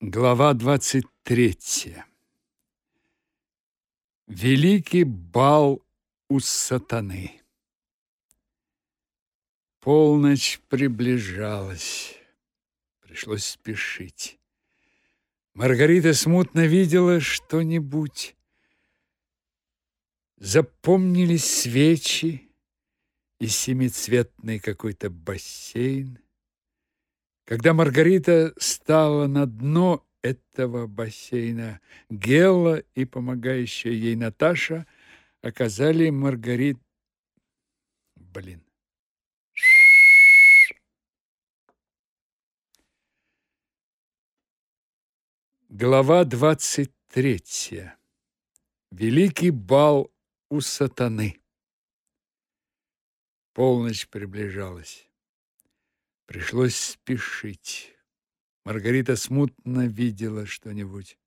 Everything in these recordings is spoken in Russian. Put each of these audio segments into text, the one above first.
Глава 23. Великий бал у сатаны. Полночь приближалась. Пришлось спешить. Маргарита смутно видела что-нибудь. Запомнились свечи и семицветный какой-то бассейн. Когда Маргарита стала на дно этого бассейна, Гелла и помогающая ей Наташа оказали Маргарит... Блин. Глава двадцать третья. Великий бал у сатаны. Полночь приближалась. Пришлось спешить. Маргарита смутно видела что-нибудь.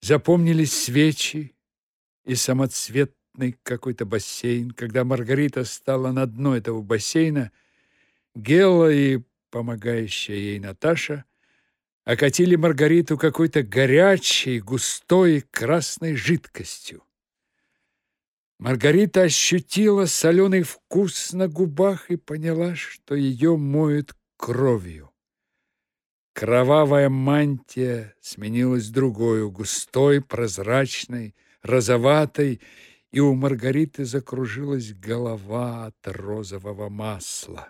Запомнились свечи и самоцветный какой-то бассейн. Когда Маргарита стала на дно этого бассейна, Гела и помогающая ей Наташа окатили Маргариту какой-то горячей, густой красной жидкостью. Маргарита ощутила соленый вкус на губах и поняла, что ее моют кровью. Кровавая мантия сменилась другой, густой, прозрачной, розоватой, и у Маргариты закружилась голова от розового масла.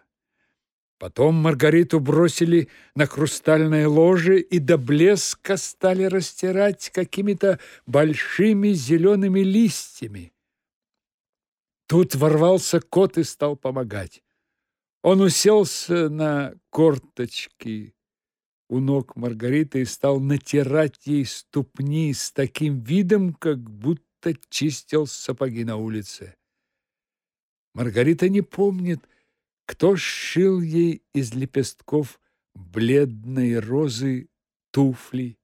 Потом Маргариту бросили на хрустальное ложе и до блеска стали растирать какими-то большими зелеными листьями. Тут ворвался кот и стал помогать. Он уселся на корточки у ног Маргариты и стал натирать ей ступни с таким видом, как будто чистил сапоги на улице. Маргарита не помнит, кто сшил ей из лепестков бледной розы туфли,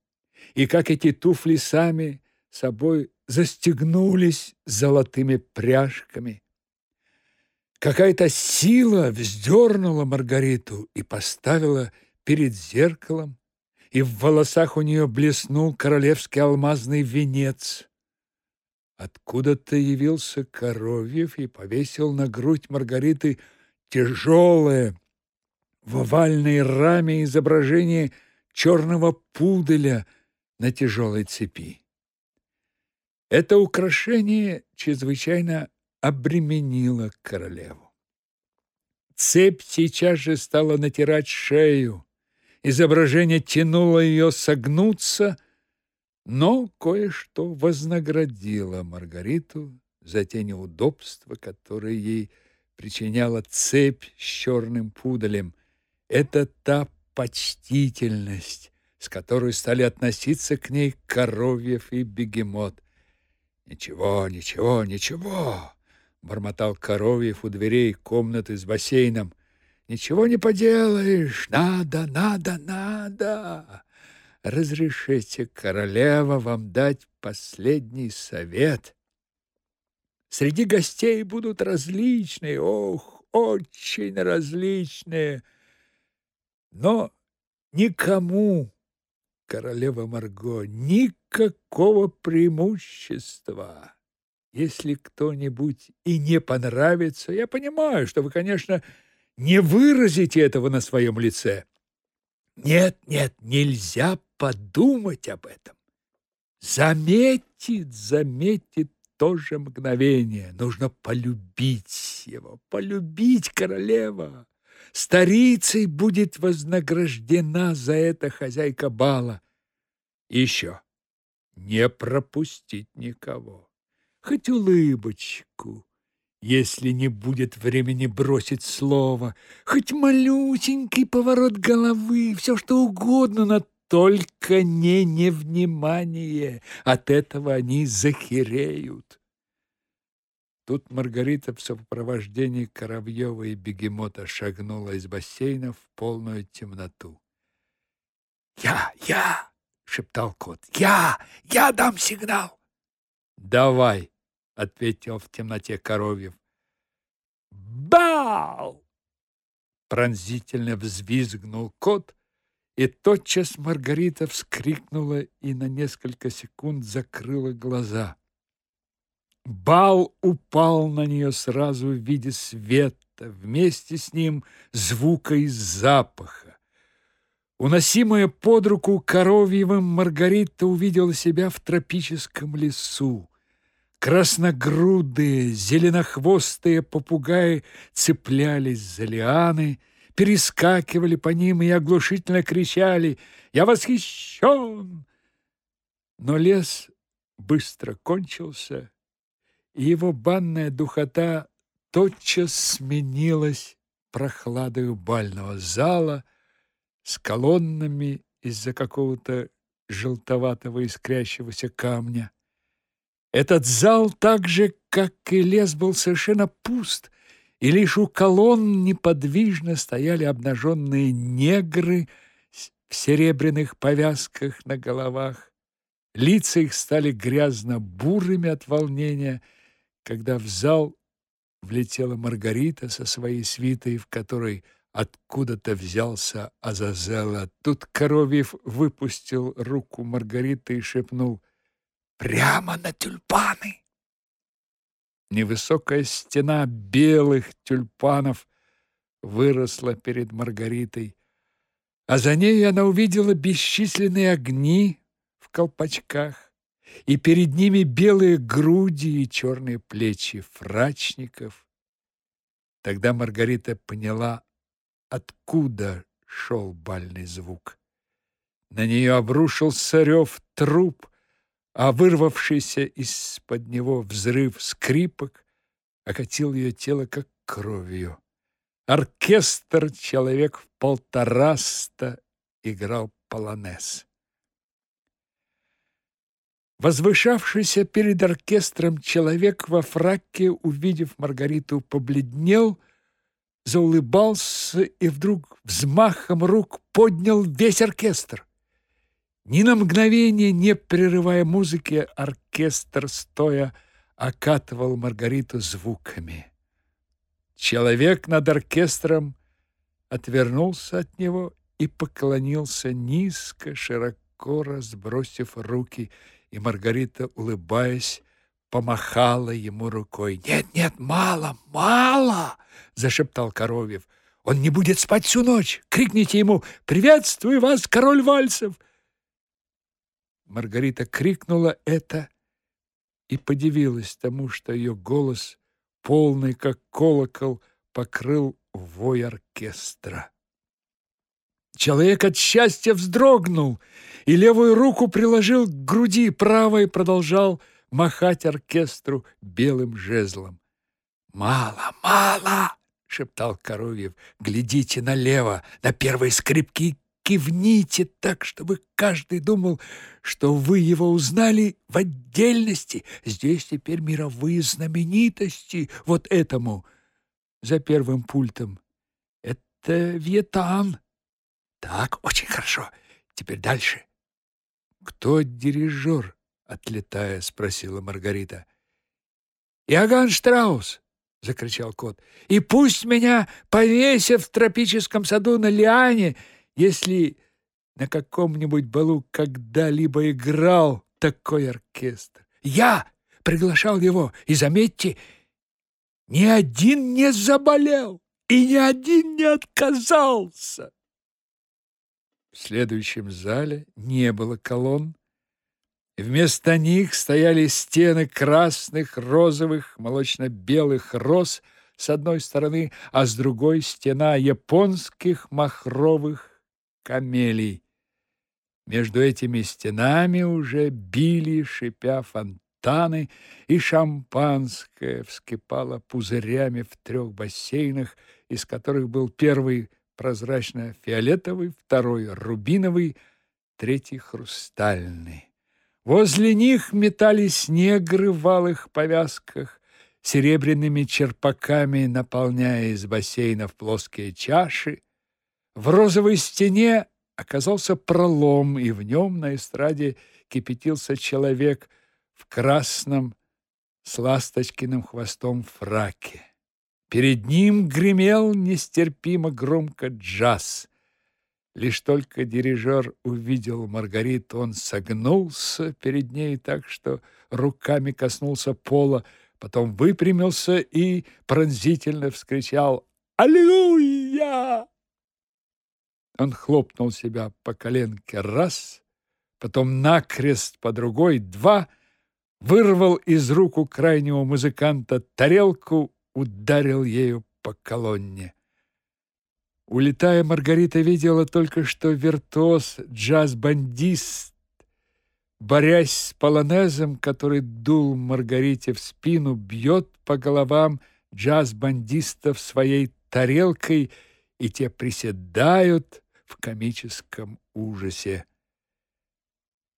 и как эти туфли сами собой застегнулись золотыми пряжками. Какая-то сила вздернула Маргариту и поставила перед зеркалом, и в волосах у нее блеснул королевский алмазный венец. Откуда-то явился Коровьев и повесил на грудь Маргариты тяжелое в овальной раме изображение черного пуделя на тяжелой цепи. Это украшение чрезвычайно обременило королеву. Цепь сейчас же стала натирать шею. Изображение тянуло ее согнуться, но кое-что вознаградило Маргариту за те неудобства, которые ей причиняла цепь с черным пуделем. Это та почтительность, с которой стали относиться к ней Коровьев и Бегемот. Ничего, ничего, ничего, бормотал Коровьев у дверей комнаты с бассейном. Ничего не поделаешь. Надо, надо, надо. Разрешите, королева, вам дать последний совет. Среди гостей будут различные, ох, очень различные. Но никому королева Марго, никакого преимущества. Если кто-нибудь и не понравится, я понимаю, что вы, конечно, не выразите этого на своем лице. Нет, нет, нельзя подумать об этом. Заметит, заметит то же мгновение. Нужно полюбить его, полюбить королева. Старицей будет вознаграждена за это хозяйка бала. И еще не пропустить никого. Хоть улыбочку, если не будет времени бросить слово, хоть малюсенький поворот головы, все что угодно, но только не невнимание. От этого они захереют. Тут Маргарита в сопровождении Коровьева и Бегемота шагнула из бассейна в полную темноту. «Я! Я!» — шептал кот. «Я! Я дам сигнал!» «Давай!» — ответил в темноте Коровьев. «Бау!» Пронзительно взвизгнул кот И тотчас Маргарита вскрикнула и на несколько секунд закрыла глаза. Бал упал на нее сразу в виде света, вместе с ним звука и запаха. Уносимая под руку коровьевым, Маргарита увидела себя в тропическом лесу. Красногрудые, зеленохвостые попугаи цеплялись за лианы, перескакивали по ним и оглушительно кричали «Я восхищен!». Но лес быстро кончился, и его банная духота тотчас сменилась прохладою бального зала с колоннами из-за какого-то желтоватого искрящегося камня. Этот зал так же, как и лес, был совершенно пуст, и лишь у колонн неподвижно стояли обнаженные негры в серебряных повязках на головах. Лица их стали грязно-бурыми от волнения, когда в зал влетела Маргарита со своей свитой, в которой откуда-то взялся Азазела. Тут Коровьев выпустил руку Маргариты и шепнул «Прямо на тюльпаны!» Невысокая стена белых тюльпанов выросла перед Маргаритой, а за ней она увидела бесчисленные огни в колпачках, и перед ними белые груди и черные плечи фрачников. Тогда Маргарита поняла, откуда шел бальный звук. На нее обрушился рев труб, а вырвавшийся из-под него взрыв скрипок окатил ее тело как кровью. Оркестр человек в полтораста играл полонез. Возвышавшийся перед оркестром человек во фраке, увидев Маргариту, побледнел, заулыбался и вдруг взмахом рук поднял весь оркестр. Ни на мгновение, не прерывая музыки, оркестр стоя окатывал Маргариту звуками. Человек над оркестром отвернулся от него и поклонился низко, широко разбросив руки и Маргарита, улыбаясь, помахала ему рукой. «Нет, нет, мало, мало!» — зашептал Коровьев. «Он не будет спать всю ночь! Крикните ему «Приветствую вас, король вальсов!» Маргарита крикнула это и подивилась тому, что ее голос, полный как колокол, покрыл вой оркестра. Человек от счастья вздрогнул и левую руку приложил к груди, правой продолжал махать оркестру белым жезлом. «Мало, мало!» — шептал Коровьев. «Глядите налево, на первые скрипки, кивните так, чтобы каждый думал, что вы его узнали в отдельности. Здесь теперь мировые знаменитости. Вот этому за первым пультом. Это Вьетан. Так, очень хорошо. Теперь дальше. Кто дирижер? Отлетая, спросила Маргарита. Иоганн Штраус, закричал кот. И пусть меня повесят в тропическом саду на лиане, если на каком-нибудь балу когда-либо играл такой оркестр. Я приглашал его, и заметьте, ни один не заболел и ни один не отказался. В следующем зале не было колонн. Вместо них стояли стены красных, розовых, молочно-белых роз с одной стороны, а с другой стена японских махровых камелий. Между этими стенами уже били, шипя фонтаны, и шампанское вскипало пузырями в трех бассейнах, из которых был первый прозрачно-фиолетовый, второй рубиновый, третий хрустальный. Возле них метались негры в алых повязках, серебряными черпаками наполняя из бассейнов плоские чаши. В розовой стене оказался пролом, и в нем на эстраде кипятился человек в красном с ласточкиным хвостом фраке. Перед ним гремел нестерпимо громко джаз. Лишь только дирижер увидел Маргариту, он согнулся перед ней так, что руками коснулся пола, потом выпрямился и пронзительно вскричал «Аллилуйя!». Он хлопнул себя по коленке раз, потом накрест по другой два, вырвал из рук у крайнего музыканта тарелку, ударил ею по колонне. Улетая, Маргарита видела только, что виртуоз, джаз-бандист, борясь с полонезом, который дул Маргарите в спину, бьет по головам джаз-бандистов своей тарелкой, и те приседают в комическом ужасе.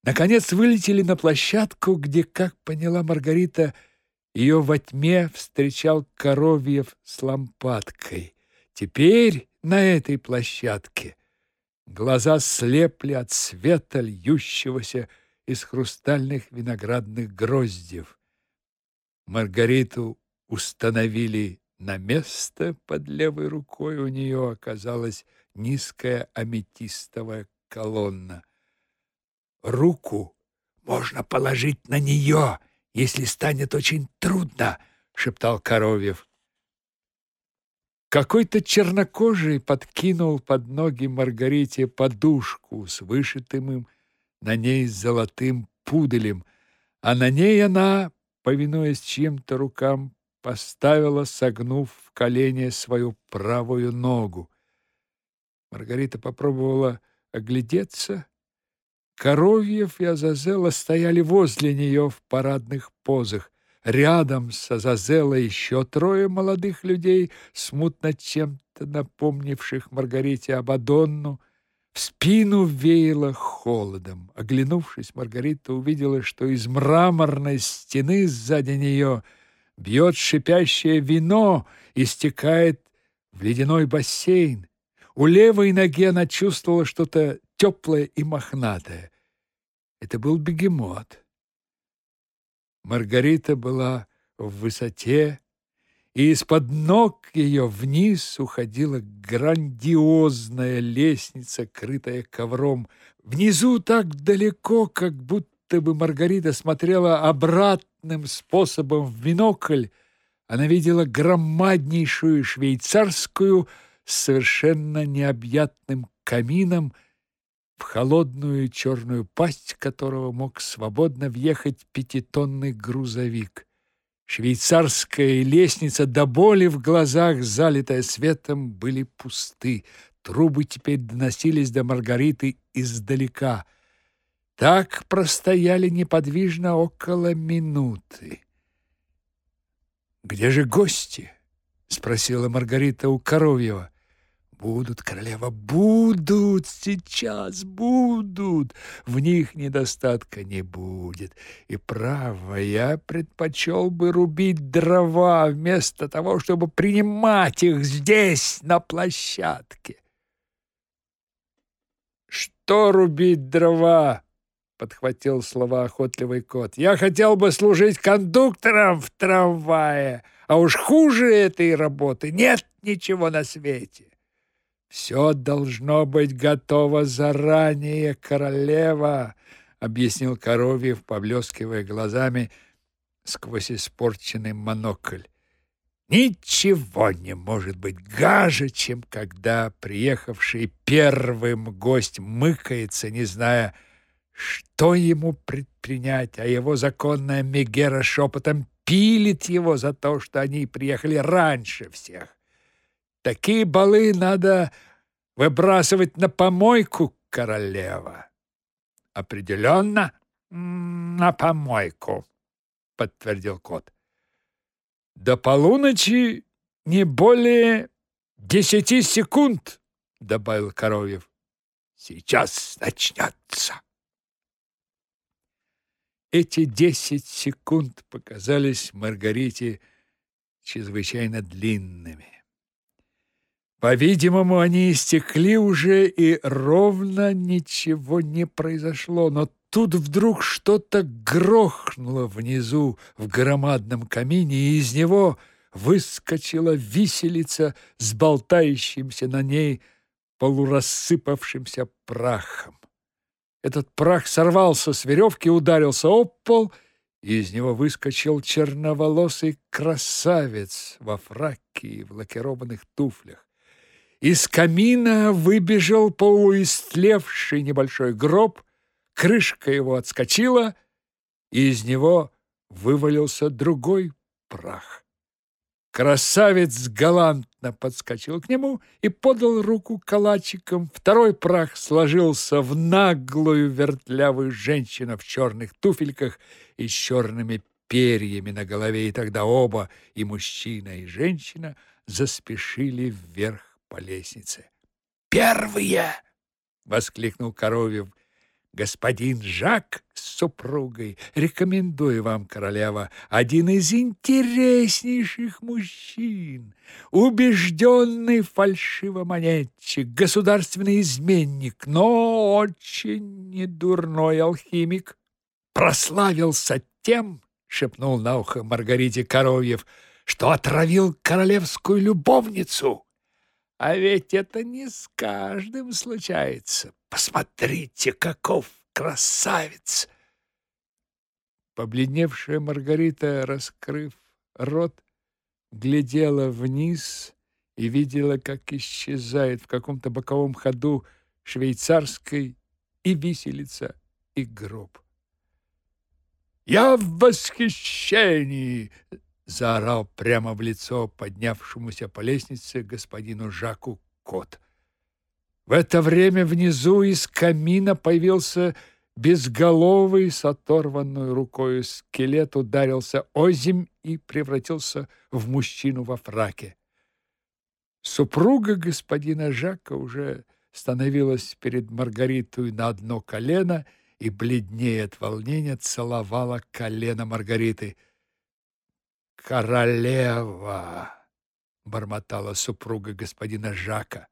Наконец вылетели на площадку, где, как поняла Маргарита, ее во тьме встречал Коровьев с лампадкой. Теперь на этой площадке. Глаза слепли от света, льющегося из хрустальных виноградных гроздев. Маргариту установили на место, под левой рукой у нее оказалась низкая аметистовая колонна. «Руку можно положить на нее, если станет очень трудно», — шептал Коровьев. Какой-то чернокожий подкинул под ноги Маргарите подушку с вышитым им на ней золотым пуделем, а на ней она, повинуясь чьим-то рукам, поставила, согнув в колени свою правую ногу. Маргарита попробовала оглядеться. Коровьев и Азазела стояли возле нее в парадных позах. Рядом с Азазелой еще трое молодых людей, смутно чем-то напомнивших Маргарите Абадонну. В спину веяло холодом. Оглянувшись, Маргарита увидела, что из мраморной стены сзади нее бьет шипящее вино и стекает в ледяной бассейн. У левой ноги она чувствовала что-то теплое и мохнатое. Это был бегемот. Маргарита была в высоте, и из-под ног ее вниз уходила грандиозная лестница, крытая ковром. Внизу так далеко, как будто бы Маргарита смотрела обратным способом в бинокль. Она видела громаднейшую швейцарскую с совершенно необъятным камином, в холодную черную пасть которого мог свободно въехать пятитонный грузовик. Швейцарская лестница до боли в глазах, залитая светом, были пусты. Трубы теперь доносились до Маргариты издалека. Так простояли неподвижно около минуты. «Где же гости?» — спросила Маргарита у Коровьева. Будут, королева, будут, сейчас будут. В них недостатка не будет. И право, я предпочел бы рубить дрова вместо того, чтобы принимать их здесь, на площадке. Что рубить дрова? Подхватил слова охотливый кот. Я хотел бы служить кондуктором в трамвае, а уж хуже этой работы нет ничего на свете. Все должно быть готово заранее, королева, объяснил Коровьев, поблескивая глазами сквозь испорченный монокль. Ничего не может быть гаже, чем когда приехавший первым гость мыкается, не зная, что ему предпринять, а его законная Мегера шепотом пилит его за то, что они приехали раньше всех. Такие балы надо выбрасывать на помойку, королева. Определенно на помойку, подтвердил кот. До полуночи не более десяти секунд, добавил Коровьев. Сейчас начнется. Эти десять секунд показались Маргарите чрезвычайно длинными. По-видимому, они истекли уже, и ровно ничего не произошло. Но тут вдруг что-то грохнуло внизу в громадном камине, и из него выскочила виселица с болтающимся на ней полурассыпавшимся прахом. Этот прах сорвался с веревки, ударился об пол, и из него выскочил черноволосый красавец во фраке и в лакированных туфлях. Из камина выбежал полуистлевший небольшой гроб, крышка его отскочила, и из него вывалился другой прах. Красавец галантно подскочил к нему и подал руку калачиком. Второй прах сложился в наглую вертлявую женщину в черных туфельках и с черными перьями на голове, и тогда оба, и мужчина, и женщина, заспешили вверх по лестнице. «Первые!» — воскликнул Коровьев господин Жак с супругой. Рекомендую вам, королева, один из интереснейших мужчин, убежденный фальшивомонетчик, государственный изменник, но очень недурной алхимик. Прославился тем, шепнул на ухо Маргарите Коровьев, что отравил королевскую любовницу. А ведь это не с каждым случается. Посмотрите, каков красавец!» Побледневшая Маргарита, раскрыв рот, глядела вниз и видела, как исчезает в каком-то боковом ходу швейцарской и виселица, и гроб. «Я в восхищении!» — заорал прямо в лицо поднявшемуся по лестнице господину Жаку кот. В это время внизу из камина появился безголовый с оторванной рукой скелет, ударился озимь и превратился в мужчину во фраке. Супруга господина Жака уже становилась перед Маргаритой на одно колено и, бледнее от волнения, целовала колено Маргариты. «Королева!» — бормотала супруга господина Жака.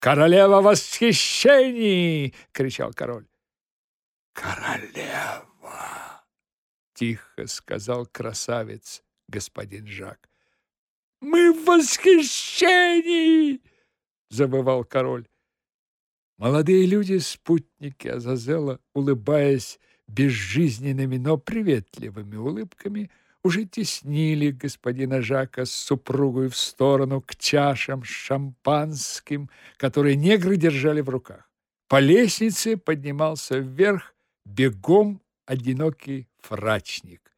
«Королева восхищений!» — кричал король. «Королева!» — тихо сказал красавец господин Жак. «Мы в восхищении!» — забывал король. Молодые люди, спутники Азазела, улыбаясь безжизненными, но приветливыми улыбками, — уже теснили господина Жака с супругой в сторону к чашам с шампанским, которые негры держали в руках. По лестнице поднимался вверх бегом одинокий фрачник.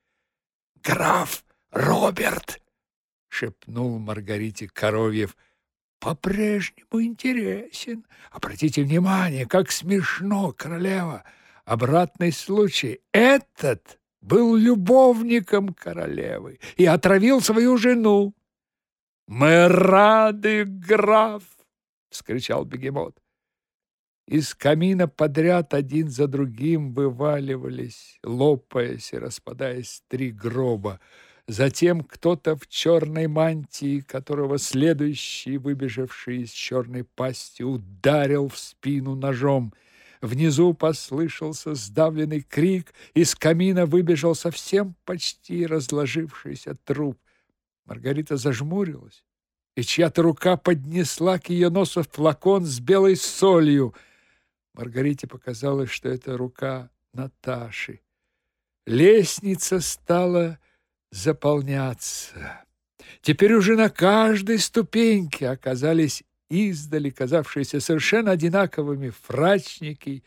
«Граф Роберт!» — шепнул Маргарите Коровьев. «По-прежнему интересен. Обратите внимание, как смешно, королева. Обратный случай. Этот был любовником королевы и отравил свою жену. «Мы рады, граф!» — вскричал бегемот. Из камина подряд один за другим вываливались, лопаясь и распадаясь три гроба. Затем кто-то в черной мантии, которого следующий, выбежавший из черной пасти, ударил в спину ножом — Внизу послышался сдавленный крик, из камина выбежал совсем почти разложившийся труп. Маргарита зажмурилась, и чья-то рука поднесла к ее носу флакон с белой солью. Маргарите показалось, что это рука Наташи. Лестница стала заполняться. Теперь уже на каждой ступеньке оказались издали казавшиеся совершенно одинаковыми фрачники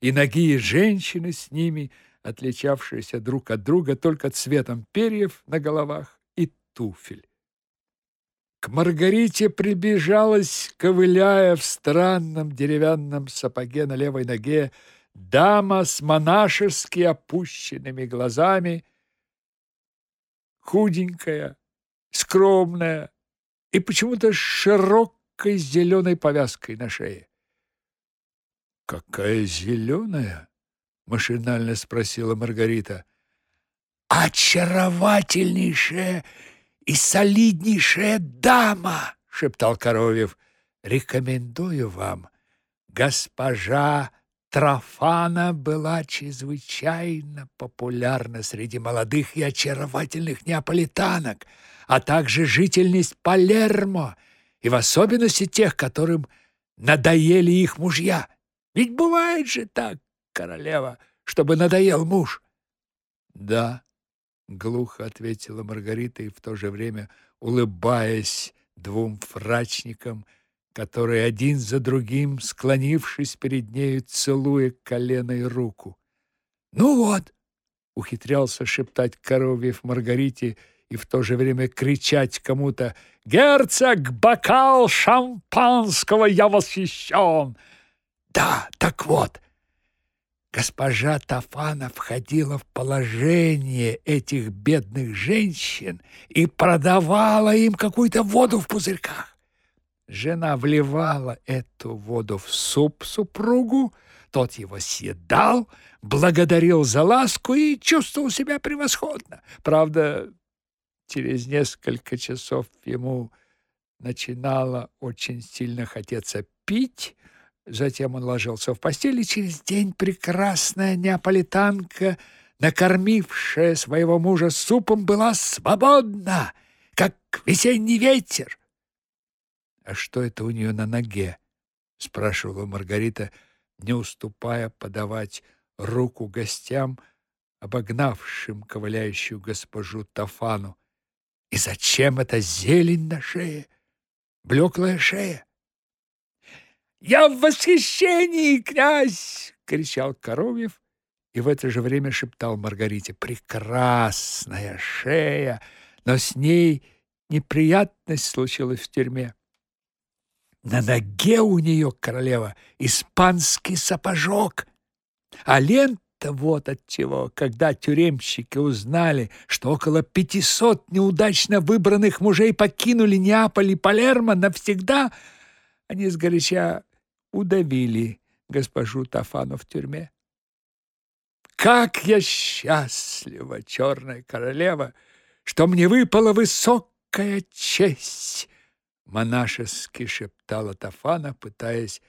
и ноги женщины с ними, отличавшиеся друг от друга только цветом перьев на головах и туфель. К Маргарите прибежалась, ковыляя в странном деревянном сапоге на левой ноге, дама с монашески опущенными глазами, худенькая, скромная и почему-то широкая, широкой зеленой повязкой на шее. «Какая зеленая?» — машинально спросила Маргарита. «Очаровательнейшая и солиднейшая дама!» — шептал Коровьев. «Рекомендую вам. Госпожа Трофана была чрезвычайно популярна среди молодых и очаровательных неаполитанок, а также жительниц Палермо — и в особенности тех, которым надоели их мужья. Ведь бывает же так, королева, чтобы надоел муж. Да, глухо ответила Маргарита и в то же время, улыбаясь двум фрачникам, которые один за другим, склонившись перед нею, целуя колено и руку. Ну вот, ухитрялся шептать Коровьев Маргарите и в то же время кричать кому-то «Герцог, бокал шампанского, я восхищен!» Да, так вот, госпожа Тафана входила в положение этих бедных женщин и продавала им какую-то воду в пузырьках. Жена вливала эту воду в суп супругу, тот его съедал, благодарил за ласку и чувствовал себя превосходно. Правда, через несколько часов ему начинало очень сильно хотеться пить, затем он ложился в постель, и через день прекрасная неаполитанка, накормившая своего мужа супом, была свободна, как весенний ветер. «А что это у нее на ноге?» — спрашивала Маргарита, — не уступая подавать руку гостям, обогнавшим ковыляющую госпожу Тафану. И зачем эта зелень на шее? Блеклая шея? «Я в восхищении, князь!» — кричал Коровьев и в это же время шептал Маргарите. «Прекрасная шея! Но с ней неприятность случилась в тюрьме. На ноге у нее, королева, испанский сапожок. А лента вот от чего, когда тюремщики узнали, что около пятисот неудачно выбранных мужей покинули Неаполь и Палермо навсегда, они сгоряча удавили госпожу Тафану в тюрьме. Как я счастлива, черная королева, что мне выпала высокая честь монашески шептала Тафана, пытаясь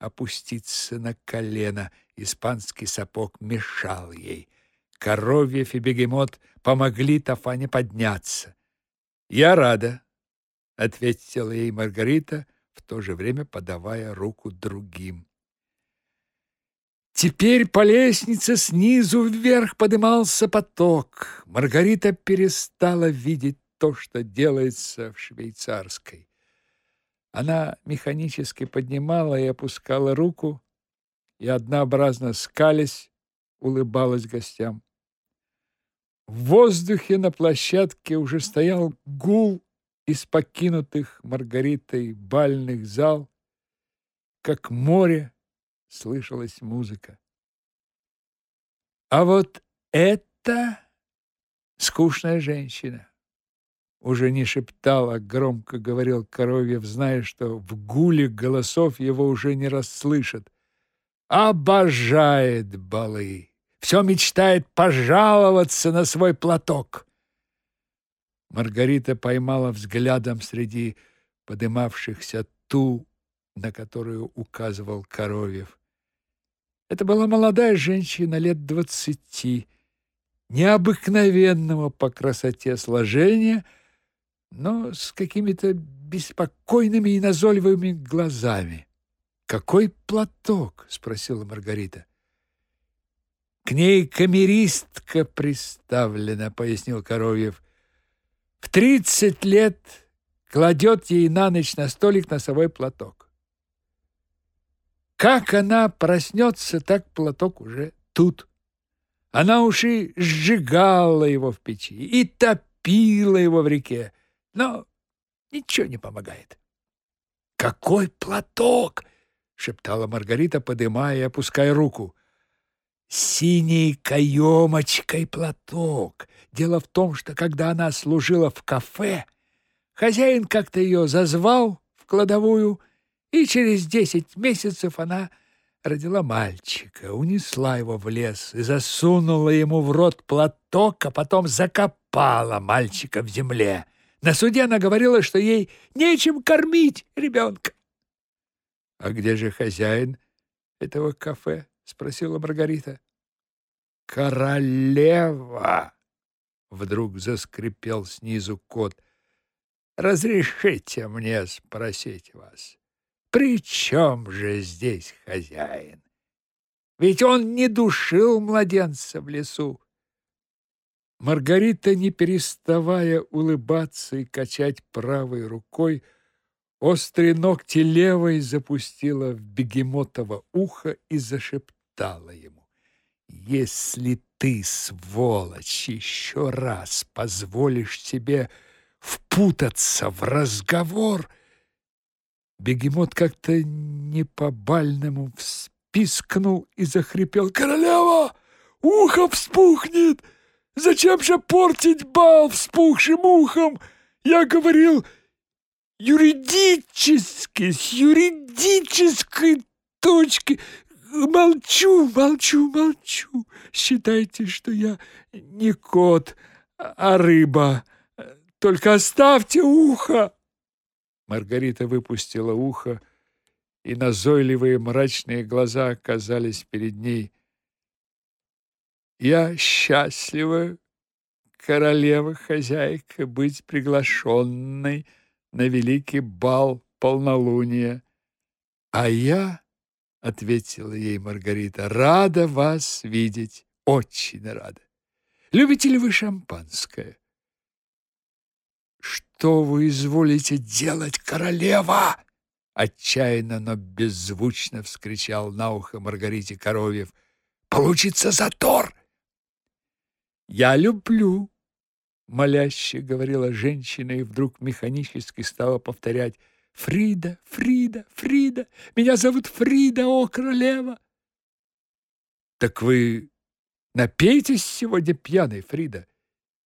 опуститься на колено. Испанский сапог мешал ей. Коровьев и бегемот помогли Тафане подняться. «Я рада», — ответила ей Маргарита, в то же время подавая руку другим. Теперь по лестнице снизу вверх подымался поток. Маргарита перестала видеть то, что делается в швейцарской. Она механически поднимала и опускала руку и однообразно скались, улыбалась гостям. В воздухе на площадке уже стоял гул из покинутых Маргаритой бальных зал, как море слышалась музыка. А вот это скучная женщина уже не шептал, а громко говорил Коровьев, зная, что в гуле голосов его уже не расслышат. Обожает балы, все мечтает пожаловаться на свой платок. Маргарита поймала взглядом среди подымавшихся ту, на которую указывал Коровьев. Это была молодая женщина лет двадцати, необыкновенного по красоте сложения, но с какими-то беспокойными и назойливыми глазами. «Какой платок?» — спросила Маргарита. «К ней камеристка приставлена», — пояснил Коровьев. «В тридцать лет кладет ей на ночь на столик носовой платок. Как она проснется, так платок уже тут. Она уж и сжигала его в печи, и топила его в реке. Но ничего не помогает. «Какой платок!» — шептала Маргарита, подымая и опуская руку. «Синей каемочкой платок. Дело в том, что когда она служила в кафе, хозяин как-то ее зазвал в кладовую, и через десять месяцев она родила мальчика, унесла его в лес и засунула ему в рот платок, а потом закопала мальчика в земле. На суде она говорила, что ей нечем кормить ребенка. — А где же хозяин этого кафе? — спросила Маргарита. — Королева! — вдруг заскрипел снизу кот. — Разрешите мне спросить вас, При чем же здесь хозяин? Ведь он не душил младенца в лесу. Маргарита, не переставая улыбаться и качать правой рукой, острые ногти левой запустила в бегемотово ухо и зашептала ему. «Если ты, сволочь, еще раз позволишь себе впутаться в разговор...» Бегемот как-то не по-бальному вспискнул и захрипел. «Королева! Ухо вспухнет! Зачем же портить бал вспухшим ухом? Я говорил юридически, с юридической точки. Молчу, молчу, молчу. Считайте, что я не кот, а рыба. Только оставьте ухо!» Маргарита выпустила ухо, и назойливые мрачные глаза оказались перед ней. «Я счастлива, королева-хозяйка, быть приглашенной на великий бал полнолуния. А я, — ответила ей Маргарита, — рада вас видеть, очень рада. Любите ли вы шампанское? «Что вы изволите делать, королева?» Отчаянно, но беззвучно вскричал на ухо Маргарите Коровьев. «Получится затор!» «Я люблю!» Моляще говорила женщина и вдруг механически стала повторять «Фрида, Фрида, Фрида! Меня зовут Фрида, о, королева!» «Так вы напейтесь сегодня пьяной, Фрида!»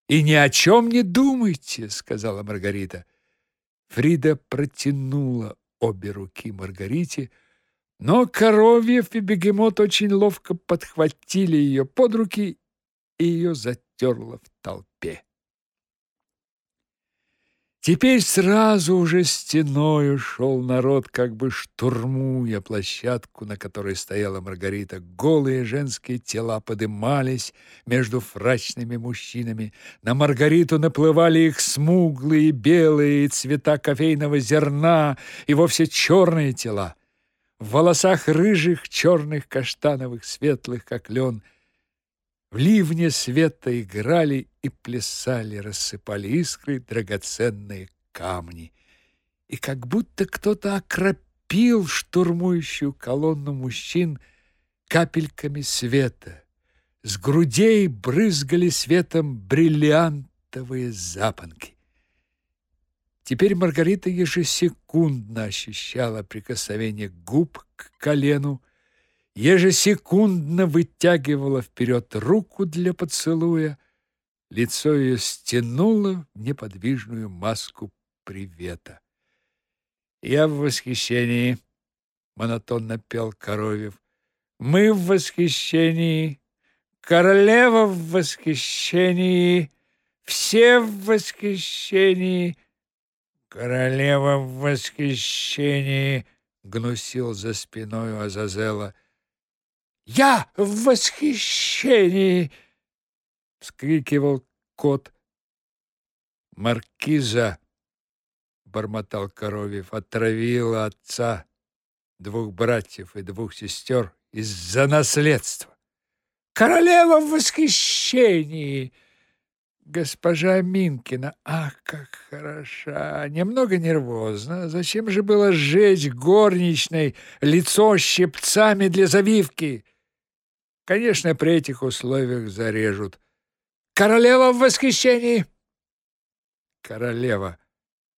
И ни о чем не думайте, сказала Маргарита. Фрида протянула обе руки Маргарите, но Коровьев и Бегемот очень ловко подхватили ее под руки, и ее затерло в толпе. Теперь сразу уже стеной ушел народ, как бы штурмуя площадку, на которой стояла Маргарита. Голые женские тела подымались между фрачными мужчинами. На Маргариту наплывали их смуглые, белые цвета кофейного зерна и вовсе черные тела. В волосах рыжих, черных, каштановых, светлых, как лен – в ливне света играли и плясали, рассыпали искры драгоценные камни. И как будто кто-то окропил штурмующую колонну мужчин капельками света. С грудей брызгали светом бриллиантовые запонки. Теперь Маргарита ежесекундно ощущала прикосновение губ к колену, ежесекундно вытягивала вперед руку для поцелуя, лицо ее стянуло в неподвижную маску привета. «Я в восхищении», — монотонно пел Коровьев. «Мы в восхищении, королева в восхищении, все в восхищении, королева в восхищении», — гнусил за спиной Азазела. Я в восхищении, вскрикивал кот. Маркиза бормотал Коровьев, отравила отца, двух братьев и двух сестер из-за наследства. Королева в восхищении. Госпожа Минкина, ах, как хороша! Немного нервозно. Зачем же было сжечь горничной лицо щипцами для завивки? Конечно, при этих условиях зарежут. Королева в восхищении. Королева.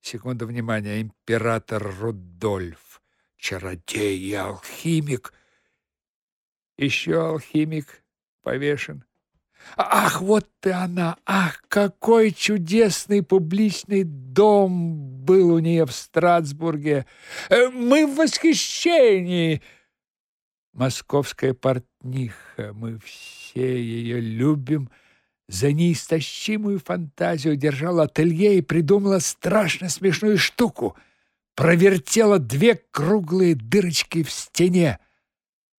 Секунда внимания. Император Рудольф. Чародей и алхимик. Еще алхимик повешен. Ах, вот и она! Ах, какой чудесный публичный дом был у нее в Страсбурге! Э, мы в восхищении! Московская портниха, мы все ее любим, за неистощимую фантазию держала ателье и придумала страшно смешную штуку. Провертела две круглые дырочки в стене.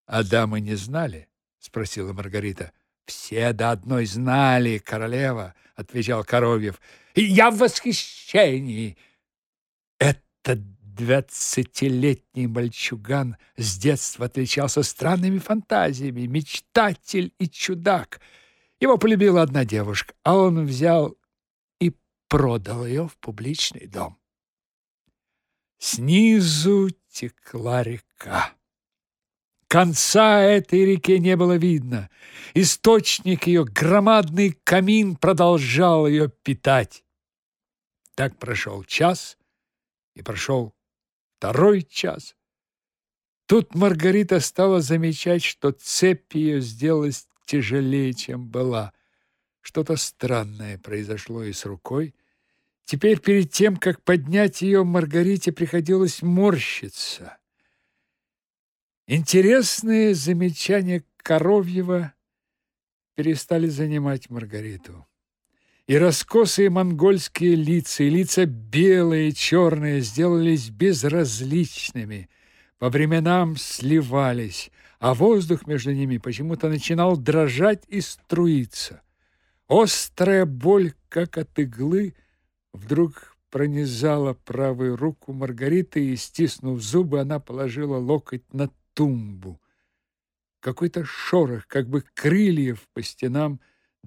А дамы не знали? спросила Маргарита. Все до одной знали, королева, отвечал Коровьев. Я в восхищении. Это двадцатилетний мальчуган с детства отличался странными фантазиями, мечтатель и чудак. Его полюбила одна девушка, а он взял и продал ее в публичный дом. Снизу текла река. Конца этой реке не было видно. Источник ее, громадный камин, продолжал ее питать. Так прошел час, и прошел второй час. Тут Маргарита стала замечать, что цепь ее сделалась тяжелее, чем была. Что-то странное произошло и с рукой. Теперь перед тем, как поднять ее, Маргарите приходилось морщиться. Интересные замечания Коровьева перестали занимать Маргариту и раскосые монгольские лица, и лица белые черные сделались безразличными, по временам сливались, а воздух между ними почему-то начинал дрожать и струиться. Острая боль, как от иглы, вдруг пронизала правую руку Маргариты, и, стиснув зубы, она положила локоть на тумбу. Какой-то шорох, как бы крыльев по стенам,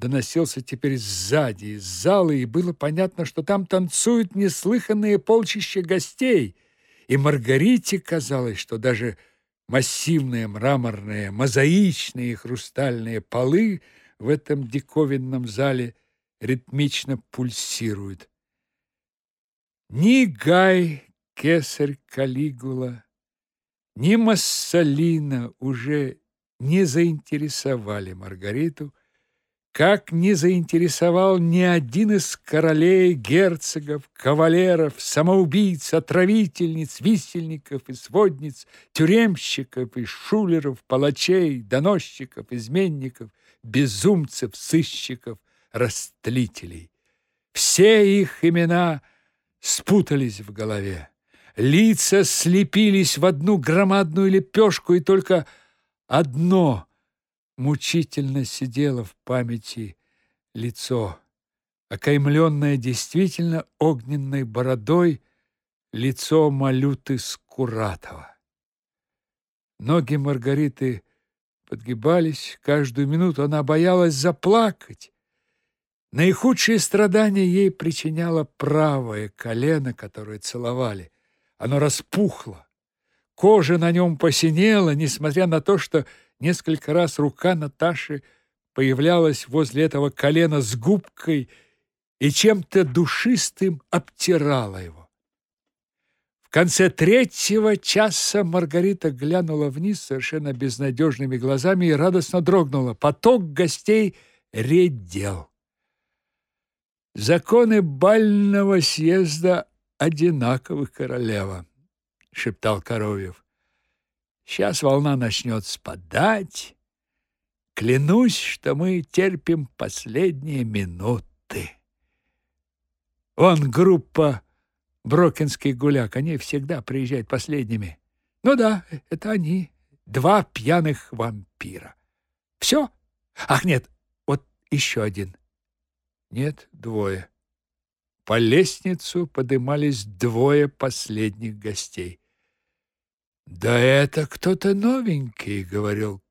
доносился теперь сзади, из зала, и было понятно, что там танцуют неслыханные полчища гостей. И Маргарите казалось, что даже массивные мраморные, мозаичные хрустальные полы в этом диковинном зале ритмично пульсируют. Ни Гай, Кесарь, Калигула, ни Массалина уже не заинтересовали Маргариту, как не заинтересовал ни один из королей, герцогов, кавалеров, самоубийц, отравительниц, висельников и сводниц, тюремщиков и шулеров, палачей, доносчиков, изменников, безумцев, сыщиков, растлителей. Все их имена спутались в голове. Лица слепились в одну громадную лепешку, и только одно мучительно сидело в памяти лицо, окаймленное действительно огненной бородой, лицо Малюты Скуратова. Ноги Маргариты подгибались, каждую минуту она боялась заплакать. Наихудшие страдания ей причиняло правое колено, которое целовали. Оно распухло. Кожа на нем посинела, несмотря на то, что Несколько раз рука Наташи появлялась возле этого колена с губкой и чем-то душистым обтирала его. В конце третьего часа Маргарита глянула вниз совершенно безнадежными глазами и радостно дрогнула. Поток гостей редел. Законы бального съезда одинаковы, королева, шептал Коровьев. Сейчас волна начнет спадать. Клянусь, что мы терпим последние минуты. Вон группа Брокинский гуляк, они всегда приезжают последними. Ну да, это они, два пьяных вампира. Все? Ах, нет, вот еще один. Нет, двое. По лестницу поднимались двое последних гостей. «Да это кто-то новенький», — говорил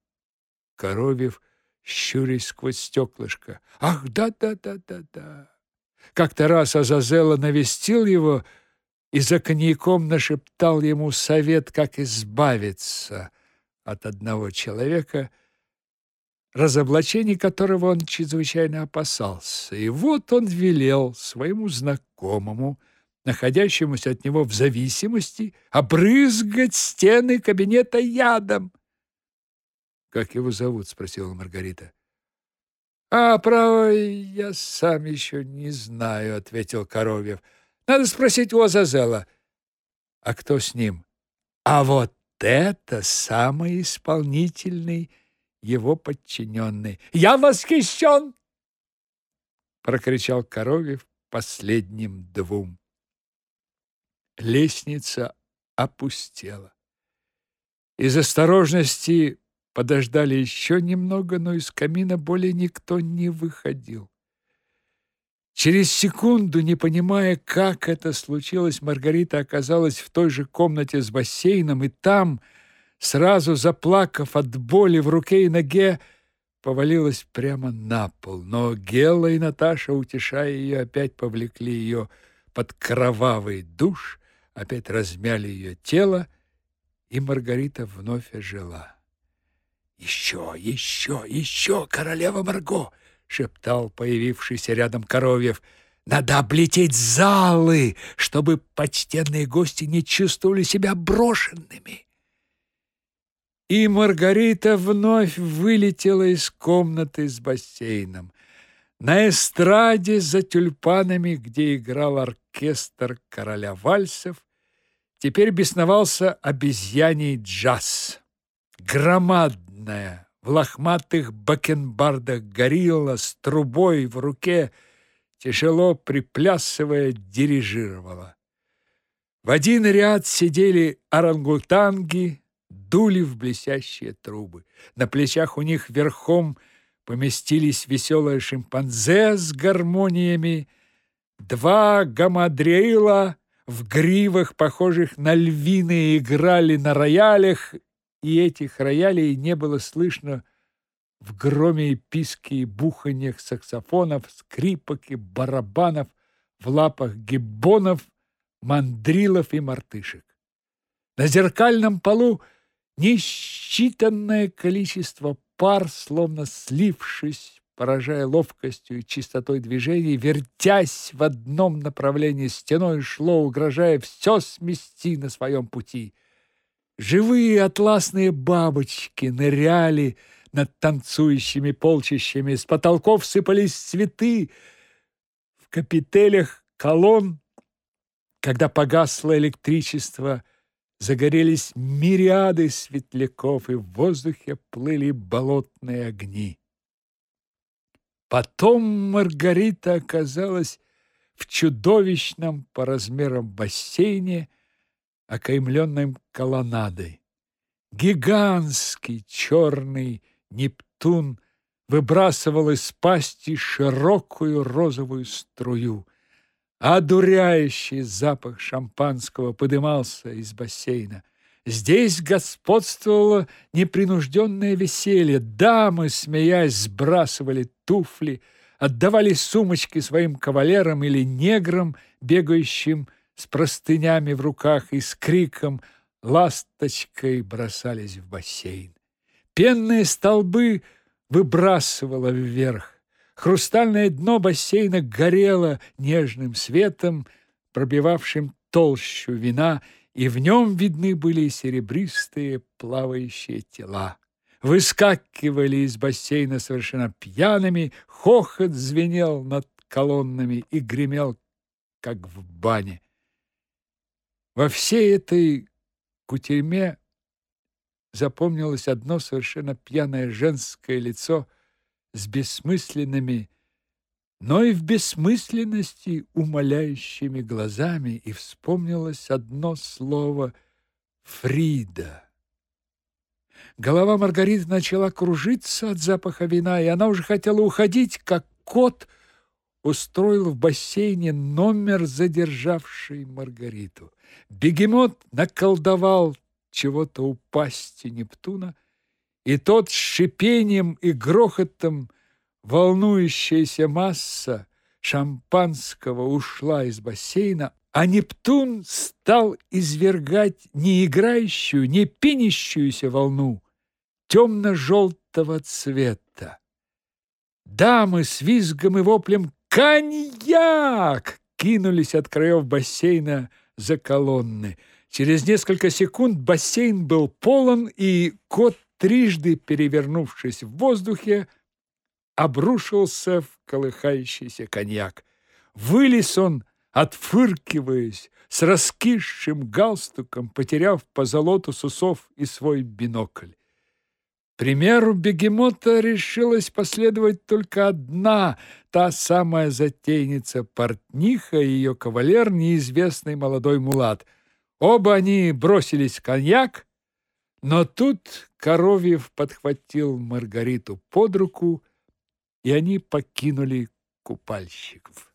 Коровьев, щурясь сквозь стеклышко. «Ах, да-да-да-да-да!» Как-то раз Азазела навестил его и за коньяком нашептал ему совет, как избавиться от одного человека, разоблачений которого он чрезвычайно опасался. И вот он велел своему знакомому находящемуся от него в зависимости, обрызгать стены кабинета ядом. «Как его зовут?» — спросила Маргарита. «А, право, я сам еще не знаю», — ответил Коровьев. «Надо спросить у Азазела». «А кто с ним?» «А вот это самый исполнительный его подчиненный. Я восхищен!» — прокричал Коровьев последним двум. Лестница опустела. Из осторожности подождали еще немного, но из камина более никто не выходил. Через секунду, не понимая, как это случилось, Маргарита оказалась в той же комнате с бассейном, и там, сразу заплакав от боли в руке и ноге, повалилась прямо на пол. Но Гела и Наташа, утешая ее, опять повлекли ее под кровавый душ, опять размяли ее тело, и Маргарита вновь ожила. «Еще, еще, еще, королева Марго!» — шептал появившийся рядом Коровьев. «Надо облететь залы, чтобы почтенные гости не чувствовали себя брошенными». И Маргарита вновь вылетела из комнаты с бассейном. На эстраде за тюльпанами, где играл оркестр короля вальсов, теперь бесновался обезьяний джаз. Громадная, в лохматых бакенбардах горилла с трубой в руке, тяжело приплясывая, дирижировала. В один ряд сидели орангутанги, дули в блестящие трубы. На плечах у них верхом поместились веселые шимпанзе с гармониями, два гамадрейла в гривах, похожих на львиные, играли на роялях, и этих роялей не было слышно в громе и писке и буханьях саксофонов, скрипок и барабанов, в лапах гиббонов, мандрилов и мартышек. На зеркальном полу несчитанное количество пар, словно слившись, поражая ловкостью и чистотой движений, вертясь в одном направлении стеной, шло, угрожая все смести на своем пути. Живые атласные бабочки ныряли над танцующими полчищами, с потолков сыпались цветы, в капителях колонн, когда погасло электричество, загорелись мириады светляков, и в воздухе плыли болотные огни. Потом Маргарита оказалась в чудовищном по размерам бассейне, окаймленном колоннадой. Гигантский черный Нептун выбрасывал из пасти широкую розовую струю. Одуряющий запах шампанского подымался из бассейна. Здесь господствовало непринужденное веселье. Дамы, смеясь, сбрасывали туфли, отдавали сумочки своим кавалерам или неграм, бегающим с простынями в руках и с криком ласточкой бросались в бассейн. Пенные столбы выбрасывало вверх. Хрустальное дно бассейна горело нежным светом, пробивавшим толщу вина, и в нем видны были серебристые плавающие тела. Выскакивали из бассейна совершенно пьяными, хохот звенел над колоннами и гремел, как в бане. Во всей этой кутерьме запомнилось одно совершенно пьяное женское лицо с бессмысленными но и в бессмысленности умоляющими глазами, и вспомнилось одно слово «Фрида». Голова Маргариты начала кружиться от запаха вина, и она уже хотела уходить, как кот устроил в бассейне номер, задержавший Маргариту. Бегемот наколдовал чего-то у пасти Нептуна, и тот с шипением и грохотом волнующаяся масса шампанского ушла из бассейна, а Нептун стал извергать не играющую, не пенящуюся волну темно-желтого цвета. Дамы с визгом и воплем «Коньяк!» кинулись от краев бассейна за колонны. Через несколько секунд бассейн был полон, и кот, трижды перевернувшись в воздухе, обрушился в колыхающийся коньяк. Вылез он, отфыркиваясь, с раскисшим галстуком, потеряв по золоту сусов и свой бинокль. Примеру бегемота решилась последовать только одна, та самая затейница-портниха и ее кавалер, неизвестный молодой мулат. Оба они бросились в коньяк, но тут Коровьев подхватил Маргариту под руку и они покинули купальщиков.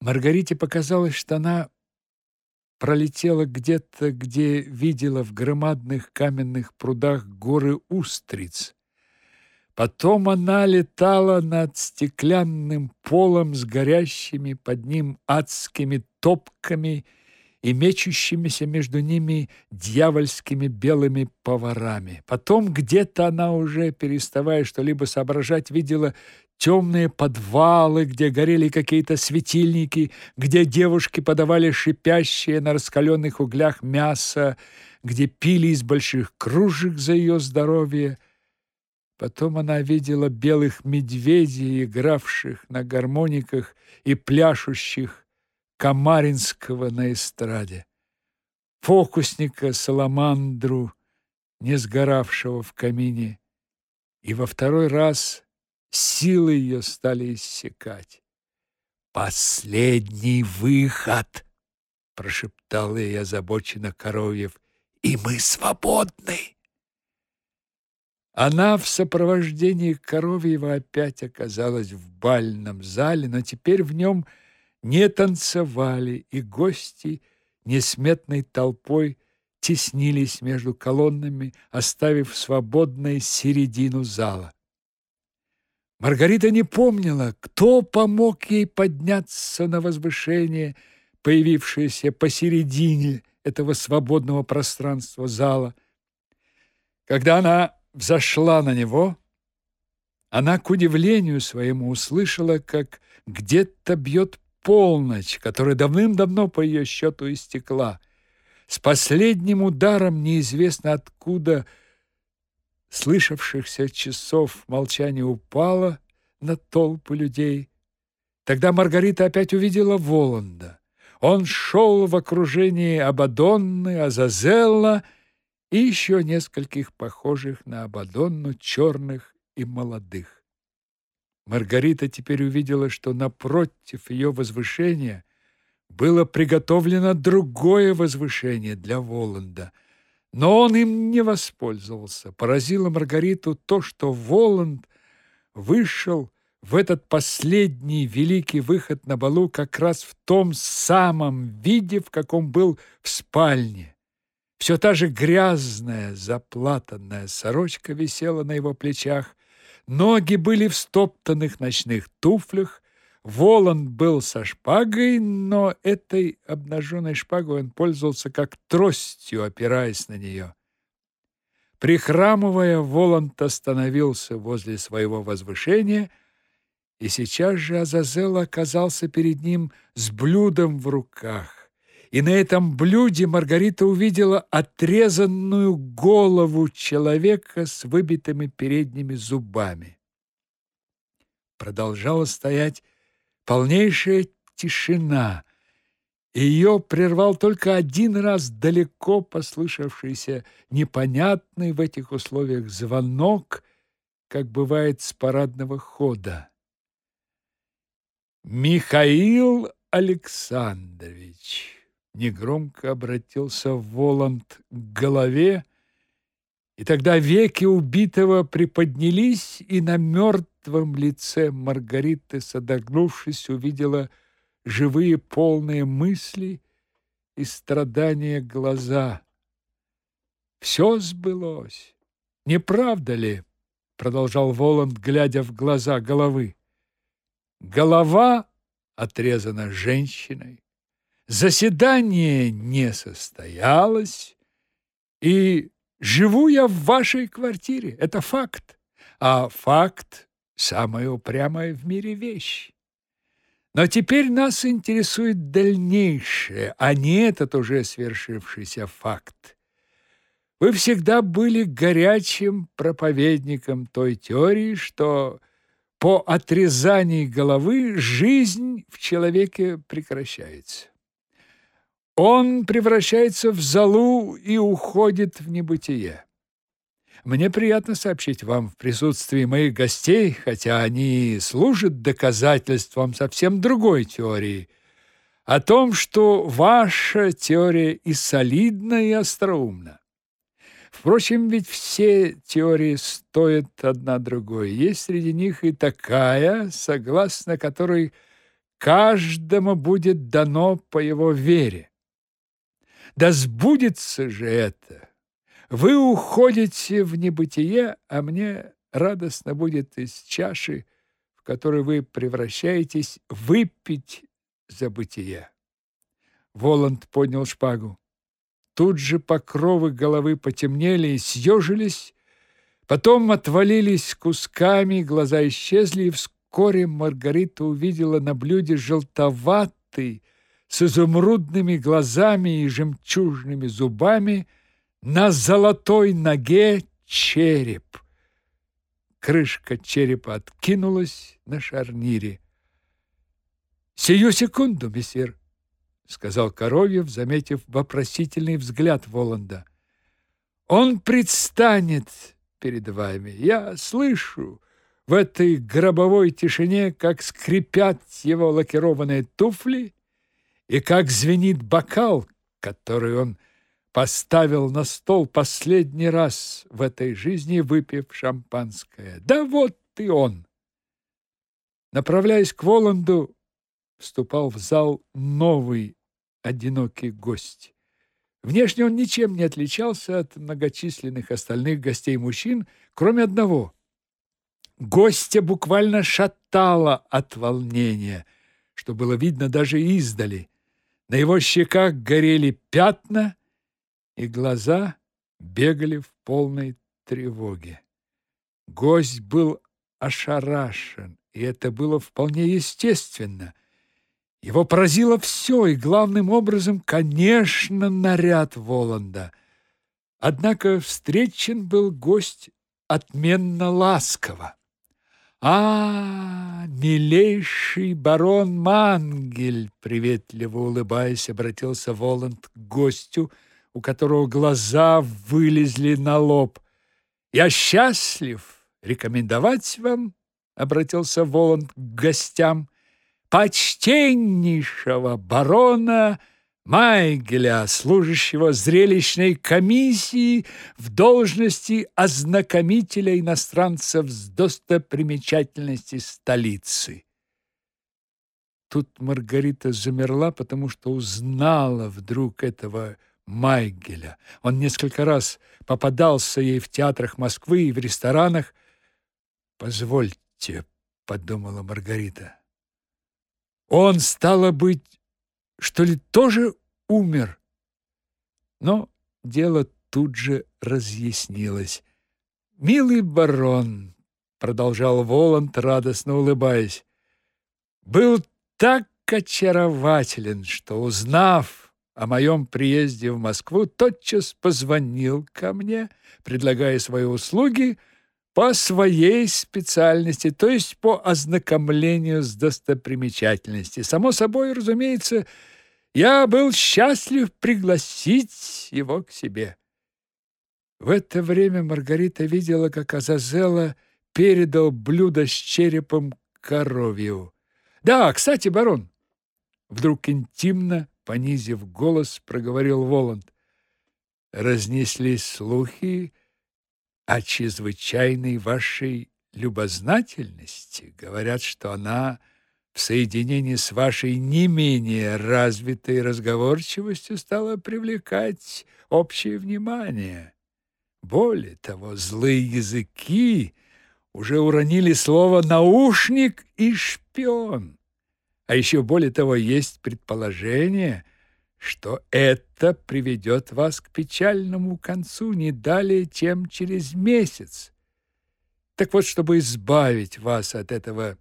Маргарите показалось, что она пролетела где-то, где видела в громадных каменных прудах горы устриц. Потом она летала над стеклянным полом с горящими под ним адскими топками и мечущимися между ними дьявольскими белыми поварами. Потом где-то она уже, переставая что-либо соображать, видела темные подвалы, где горели какие-то светильники, где девушки подавали шипящее на раскаленных углях мясо, где пили из больших кружек за ее здоровье. Потом она видела белых медведей, игравших на гармониках и пляшущих Камаринского на эстраде, фокусника Саламандру, не сгоравшего в камине, и во второй раз силы ее стали иссякать. «Последний выход!» — прошептал ей озабоченно Коровьев. «И мы свободны!» Она в сопровождении Коровьева опять оказалась в бальном зале, но теперь в нем не танцевали, и гости несметной толпой теснились между колоннами, оставив свободной середину зала. Маргарита не помнила, кто помог ей подняться на возвышение, появившееся посередине этого свободного пространства зала. Когда она взошла на него, она, к удивлению своему, услышала, как где-то бьет полночь, которая давным-давно по ее счету истекла. С последним ударом неизвестно откуда – слышавшихся часов молчание упало на толпы людей. Тогда Маргарита опять увидела Воланда. Он шел в окружении Абадонны, Азазелла и еще нескольких похожих на Абадонну черных и молодых. Маргарита теперь увидела, что напротив ее возвышения было приготовлено другое возвышение для Воланда — но он им не воспользовался. Поразило Маргариту то, что Воланд вышел в этот последний великий выход на балу как раз в том самом виде, в каком был в спальне. Все та же грязная, заплатанная сорочка висела на его плечах, ноги были в стоптанных ночных туфлях, Воланд был со шпагой, но этой обнаженной шпагой он пользовался как тростью, опираясь на нее. Прихрамывая, Воланд остановился возле своего возвышения, и сейчас же Азазел оказался перед ним с блюдом в руках. И на этом блюде Маргарита увидела отрезанную голову человека с выбитыми передними зубами. Продолжала стоять полнейшая тишина. Ее прервал только один раз далеко послышавшийся непонятный в этих условиях звонок, как бывает с парадного хода. Михаил Александрович негромко обратился Воланд к голове, и тогда веки убитого приподнялись, и на мертвом лице Маргариты, содогнувшись, увидела живые полные мысли и страдания глаза. Все сбылось. Не правда ли? продолжал Воланд, глядя в глаза головы. Голова отрезана женщиной. Заседание не состоялось, и Живу я в вашей квартире, это факт. А факт – самая упрямая в мире вещь. Но теперь нас интересует дальнейшее, а не этот уже свершившийся факт. Вы всегда были горячим проповедником той теории, что по отрезании головы жизнь в человеке прекращается. Он превращается в залу и уходит в небытие. Мне приятно сообщить вам в присутствии моих гостей, хотя они служат доказательством совсем другой теории, о том, что ваша теория и солидна, и остроумна. Впрочем, ведь все теории стоят одна другой. Есть среди них и такая, согласно которой каждому будет дано по его вере. Да сбудется же это. Вы уходите в небытие, а мне радостно будет из чаши, в которой вы превращаетесь, выпить за бытие. Воланд поднял шпагу. Тут же покровы головы потемнели и съежились, потом отвалились кусками, глаза исчезли, и вскоре Маргарита увидела на блюде желтоватый, с изумрудными глазами и жемчужными зубами, на золотой ноге череп. Крышка черепа откинулась на шарнире. «Сию секунду, мессир!» — сказал Коровьев, заметив вопросительный взгляд Воланда. «Он предстанет перед вами. Я слышу в этой гробовой тишине, как скрипят его лакированные туфли и как звенит бокал, который он поставил на стол последний раз в этой жизни, выпив шампанское. Да вот и он!» Направляясь к Воланду, вступал в зал новый одинокий гость. Внешне он ничем не отличался от многочисленных остальных гостей-мужчин, кроме одного. Гостя буквально шатало от волнения, что было видно даже издали. На его щеках горели пятна, и глаза бегали в полной тревоге. Гость был ошарашен, и это было вполне естественно – его поразило все, и главным образом, конечно, наряд Воланда. Однако встречен был гость отменно ласково. «А, милейший барон Мангель!» Приветливо улыбаясь, обратился Воланд к гостю, у которого глаза вылезли на лоб. «Я счастлив рекомендовать вам», — обратился Воланд к гостям, почтеннейшего барона Майгеля, служащего зрелищной комиссии в должности ознакомителя иностранцев с достопримечательностей столицы. Тут Маргарита замерла, потому что узнала вдруг этого Майгеля. Он несколько раз попадался ей в театрах Москвы и в ресторанах. «Позвольте», — подумала Маргарита, он, стало быть, что ли, тоже умер? Но дело тут же разъяснилось. «Милый барон», — продолжал Воланд, радостно улыбаясь, «был так очарователен, что, узнав о моем приезде в Москву, тотчас позвонил ко мне, предлагая свои услуги — по своей специальности, то есть по ознакомлению с достопримечательностями. Само собой, разумеется, я был счастлив пригласить его к себе. В это время Маргарита видела, как Азазела передал блюдо с черепом коровью. «Да, кстати, барон!» Вдруг интимно, понизив голос, проговорил Воланд. Разнеслись слухи, о чрезвычайной вашей любознательности. Говорят, что она в соединении с вашей не менее развитой разговорчивостью стала привлекать общее внимание. Более того, злые языки уже уронили слово «наушник» и «шпион». А еще более того, есть предположение – что это приведет вас к печальному концу не далее, чем через месяц. Так вот, чтобы избавить вас от этого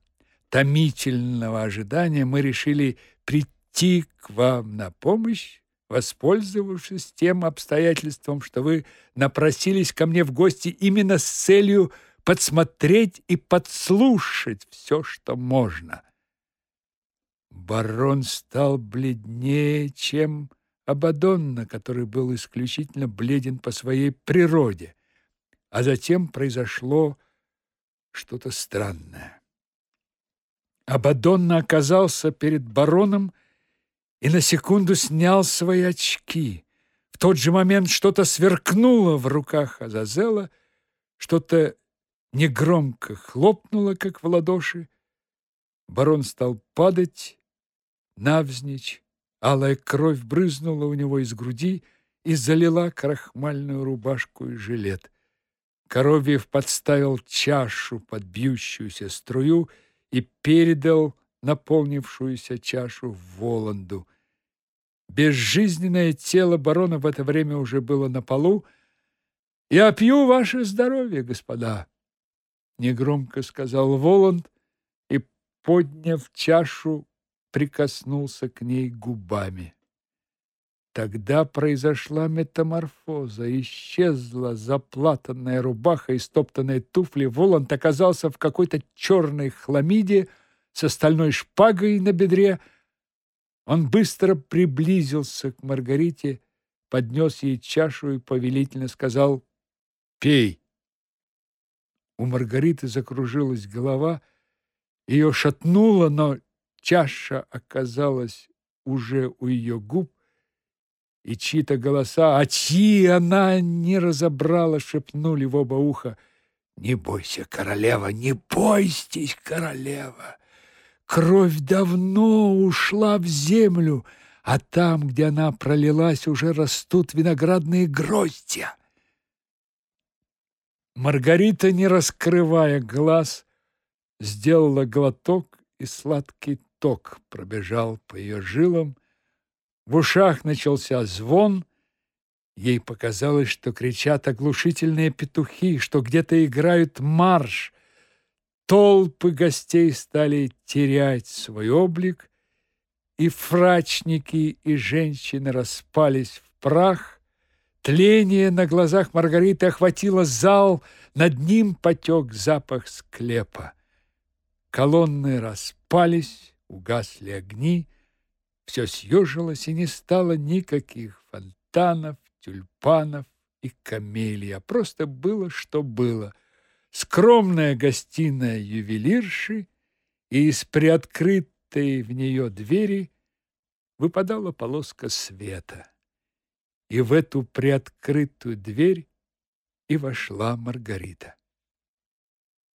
томительного ожидания, мы решили прийти к вам на помощь, воспользовавшись тем обстоятельством, что вы напросились ко мне в гости именно с целью подсмотреть и подслушать все, что можно. Барон стал бледнее, чем Абадонна, который был исключительно бледен по своей природе. А затем произошло что-то странное. Абадонна оказался перед бароном и на секунду снял свои очки. В тот же момент что-то сверкнуло в руках Азазела, что-то негромко хлопнуло, как в ладоши. Барон стал падать, навзничь, алая кровь брызнула у него из груди и залила крахмальную рубашку и жилет. Коровьев подставил чашу под бьющуюся струю и передал наполнившуюся чашу в Воланду. Безжизненное тело барона в это время уже было на полу. «Я пью ваше здоровье, господа!» Негромко сказал Воланд и, подняв чашу, прикоснулся к ней губами. Тогда произошла метаморфоза, исчезла заплатанная рубаха и стоптанные туфли. Воланд оказался в какой-то черной хламиде с стальной шпагой на бедре. Он быстро приблизился к Маргарите, поднес ей чашу и повелительно сказал «Пей». У Маргариты закружилась голова, ее шатнуло, но чаша оказалась уже у ее губ, и чьи-то голоса, а чьи она не разобрала, шепнули в оба уха. «Не бойся, королева, не бойтесь, королева! Кровь давно ушла в землю, а там, где она пролилась, уже растут виноградные гроздья!» Маргарита, не раскрывая глаз, сделала глоток, и сладкий ток пробежал по ее жилам, в ушах начался звон. Ей показалось, что кричат оглушительные петухи, что где-то играют марш. Толпы гостей стали терять свой облик, и фрачники и женщины распались в прах. Тление на глазах Маргариты охватило зал, над ним потек запах склепа. Колонны распались, угасли огни, все съежилось, и не стало никаких фонтанов, тюльпанов и камелий, а просто было, что было. Скромная гостиная ювелирши, и из приоткрытой в нее двери выпадала полоска света. И в эту приоткрытую дверь и вошла Маргарита.